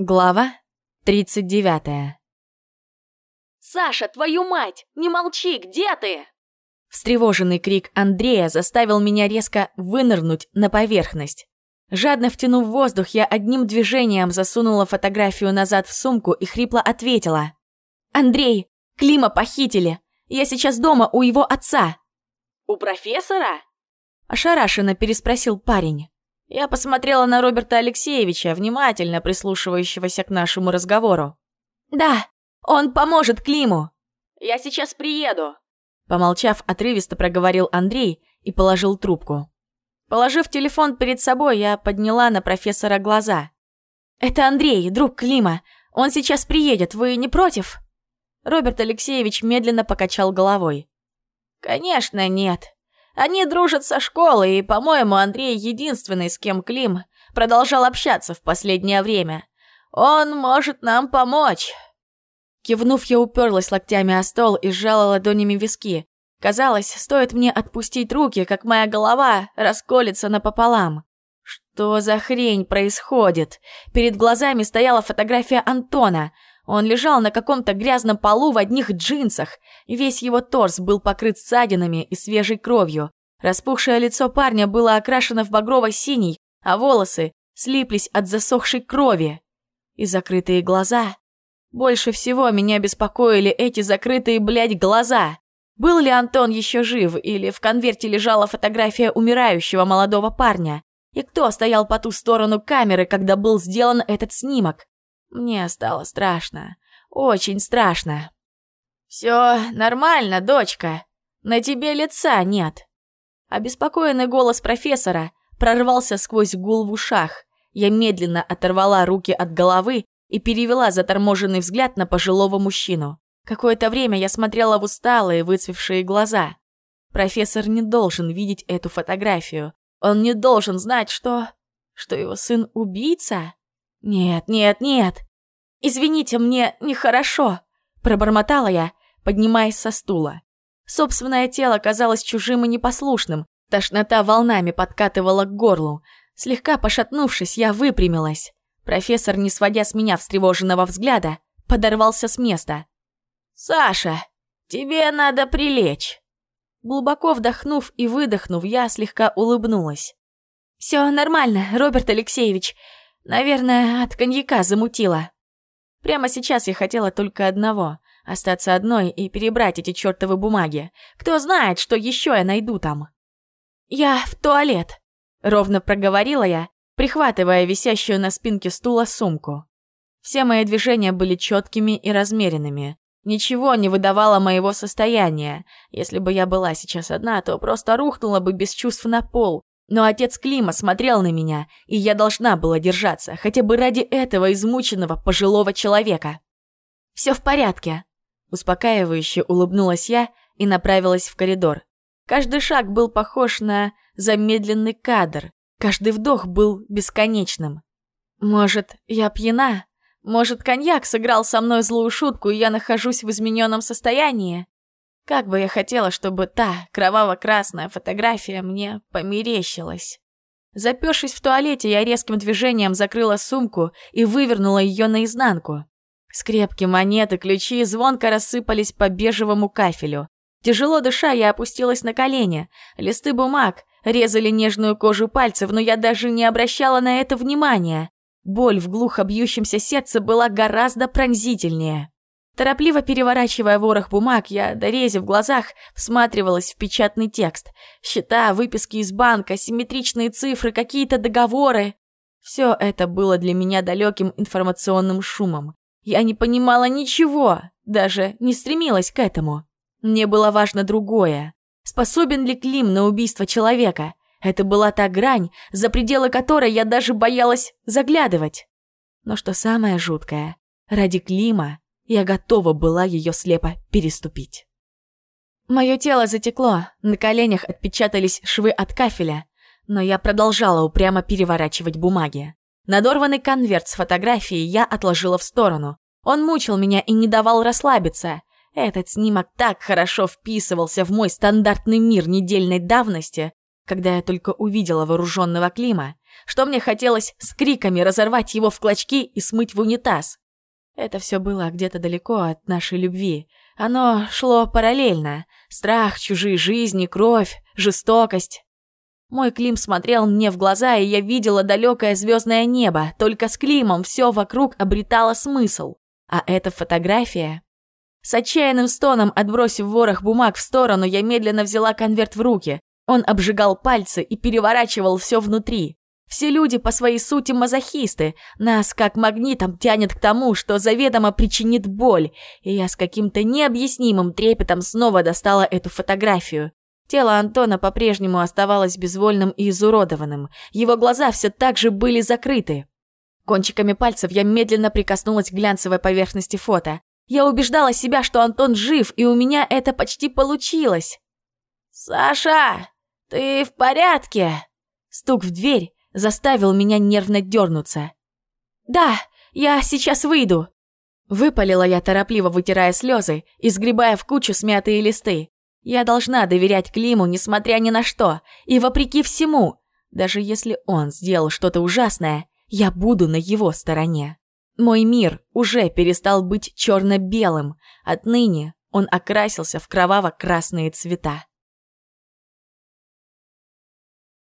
Глава 39 «Саша, твою мать! Не молчи, где ты?» Встревоженный крик Андрея заставил меня резко вынырнуть на поверхность. Жадно втянув воздух, я одним движением засунула фотографию назад в сумку и хрипло ответила. «Андрей, Клима похитили! Я сейчас дома у его отца!» «У профессора?» Ошарашенно переспросил парень. Я посмотрела на Роберта Алексеевича, внимательно прислушивающегося к нашему разговору. «Да, он поможет Климу!» «Я сейчас приеду!» Помолчав, отрывисто проговорил Андрей и положил трубку. Положив телефон перед собой, я подняла на профессора глаза. «Это Андрей, друг Клима. Он сейчас приедет, вы не против?» Роберт Алексеевич медленно покачал головой. «Конечно, нет. Они дружат со школы, и, по-моему, Андрей единственный, с кем Клим продолжал общаться в последнее время. Он может нам помочь. Кивнув, я уперлась локтями о стол и сжала ладонями виски. Казалось, стоит мне отпустить руки, как моя голова расколется напополам. Что за хрень происходит? Перед глазами стояла фотография Антона. Он лежал на каком-то грязном полу в одних джинсах. Весь его торс был покрыт ссадинами и свежей кровью. Распухшее лицо парня было окрашено в багрово-синий, а волосы слиплись от засохшей крови. И закрытые глаза. Больше всего меня беспокоили эти закрытые, блядь, глаза. Был ли Антон еще жив, или в конверте лежала фотография умирающего молодого парня? И кто стоял по ту сторону камеры, когда был сделан этот снимок? Мне стало страшно. Очень страшно. «Все нормально, дочка. На тебе лица нет». Обеспокоенный голос профессора прорвался сквозь гул в ушах. Я медленно оторвала руки от головы и перевела заторможенный взгляд на пожилого мужчину. Какое-то время я смотрела в усталые, выцвевшие глаза. Профессор не должен видеть эту фотографию. Он не должен знать, что... Что его сын убийца? Нет, нет, нет. Извините, мне нехорошо. Пробормотала я, поднимаясь со стула. Собственное тело казалось чужим и непослушным. Тошнота волнами подкатывала к горлу. Слегка пошатнувшись, я выпрямилась. Профессор, не сводя с меня встревоженного взгляда, подорвался с места. «Саша, тебе надо прилечь!» Глубоко вдохнув и выдохнув, я слегка улыбнулась. «Все нормально, Роберт Алексеевич. Наверное, от коньяка замутила. Прямо сейчас я хотела только одного — остаться одной и перебрать эти чертовы бумаги. Кто знает, что еще я найду там?» «Я в туалет», — ровно проговорила я, прихватывая висящую на спинке стула сумку. Все мои движения были четкими и размеренными. Ничего не выдавало моего состояния. Если бы я была сейчас одна, то просто рухнула бы без чувств на пол. Но отец Клима смотрел на меня, и я должна была держаться, хотя бы ради этого измученного пожилого человека. «Все в порядке», – успокаивающе улыбнулась я и направилась в коридор. Каждый шаг был похож на замедленный кадр, каждый вдох был бесконечным. «Может, я пьяна?» Может, коньяк сыграл со мной злую шутку, и я нахожусь в измененном состоянии? Как бы я хотела, чтобы та кроваво-красная фотография мне померещилась. Запершись в туалете, я резким движением закрыла сумку и вывернула ее наизнанку. Скрепки, монеты, ключи звонко рассыпались по бежевому кафелю. Тяжело дыша, я опустилась на колени. Листы бумаг резали нежную кожу пальцев, но я даже не обращала на это внимания. Боль в глухо бьющемся сердце была гораздо пронзительнее. Торопливо переворачивая ворох бумаг, я, дорезив глазах, всматривалась в печатный текст. Счета, выписки из банка, симметричные цифры, какие-то договоры. Все это было для меня далеким информационным шумом. Я не понимала ничего, даже не стремилась к этому. Мне было важно другое. Способен ли Клим на убийство человека? Это была та грань, за пределы которой я даже боялась заглядывать. Но что самое жуткое, ради Клима я готова была ее слепо переступить. Мое тело затекло, на коленях отпечатались швы от кафеля, но я продолжала упрямо переворачивать бумаги. Надорванный конверт с фотографией я отложила в сторону. Он мучил меня и не давал расслабиться. Этот снимок так хорошо вписывался в мой стандартный мир недельной давности, когда я только увидела вооруженного Клима, что мне хотелось с криками разорвать его в клочки и смыть в унитаз. Это все было где-то далеко от нашей любви. Оно шло параллельно. Страх, чужие жизни, кровь, жестокость. Мой Клим смотрел мне в глаза, и я видела далекое звездное небо, только с Климом все вокруг обретало смысл. А эта фотография... С отчаянным стоном, отбросив ворох бумаг в сторону, я медленно взяла конверт в руки. Он обжигал пальцы и переворачивал все внутри. Все люди по своей сути мазохисты. Нас как магнитом тянет к тому, что заведомо причинит боль. И я с каким-то необъяснимым трепетом снова достала эту фотографию. Тело Антона по-прежнему оставалось безвольным и изуродованным. Его глаза все так же были закрыты. Кончиками пальцев я медленно прикоснулась к глянцевой поверхности фото. Я убеждала себя, что Антон жив, и у меня это почти получилось. «Саша, ты в порядке?» Стук в дверь заставил меня нервно дернуться. «Да, я сейчас выйду», Выпалила я, торопливо вытирая слезы и сгребая в кучу смятые листы. Я должна доверять Климу, несмотря ни на что, и вопреки всему. Даже если он сделал что-то ужасное, я буду на его стороне. Мой мир уже перестал быть черно-белым. Отныне он окрасился в кроваво-красные цвета.